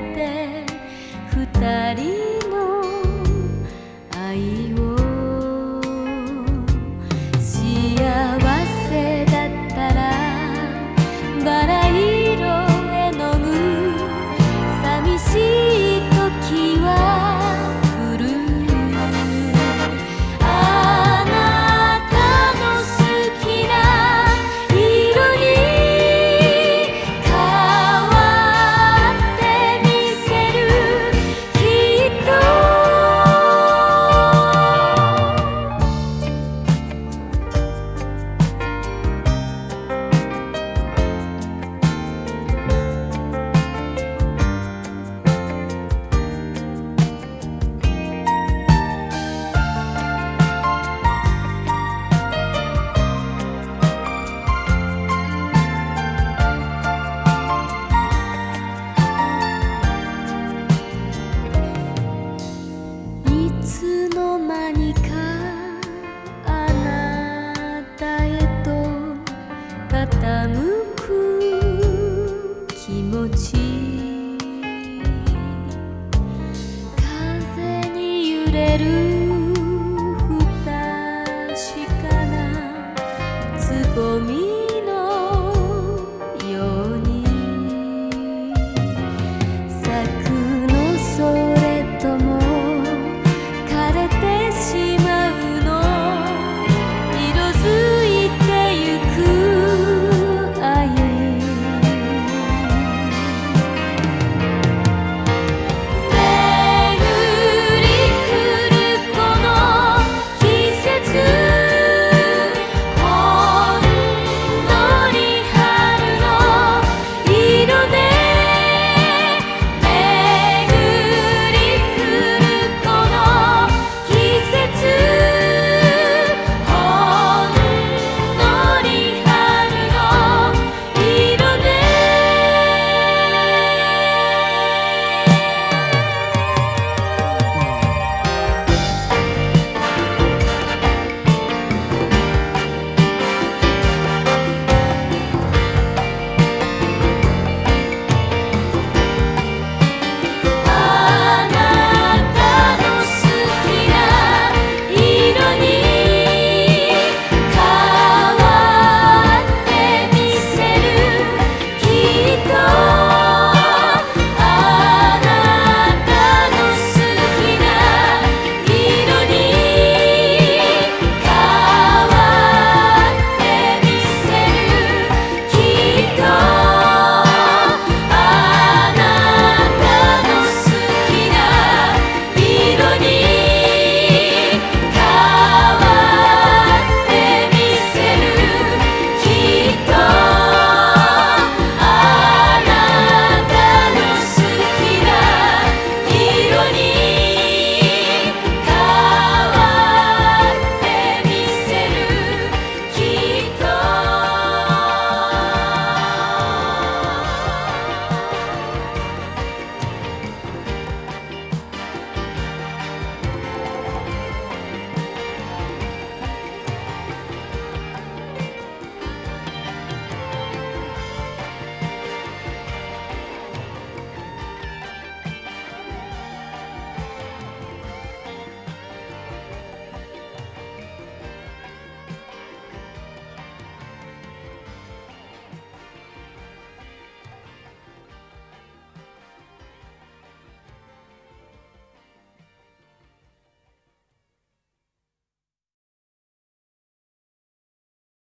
て二人の愛。の間にかあなたへと傾く気持ち風に揺れるふたしかな。つぼみ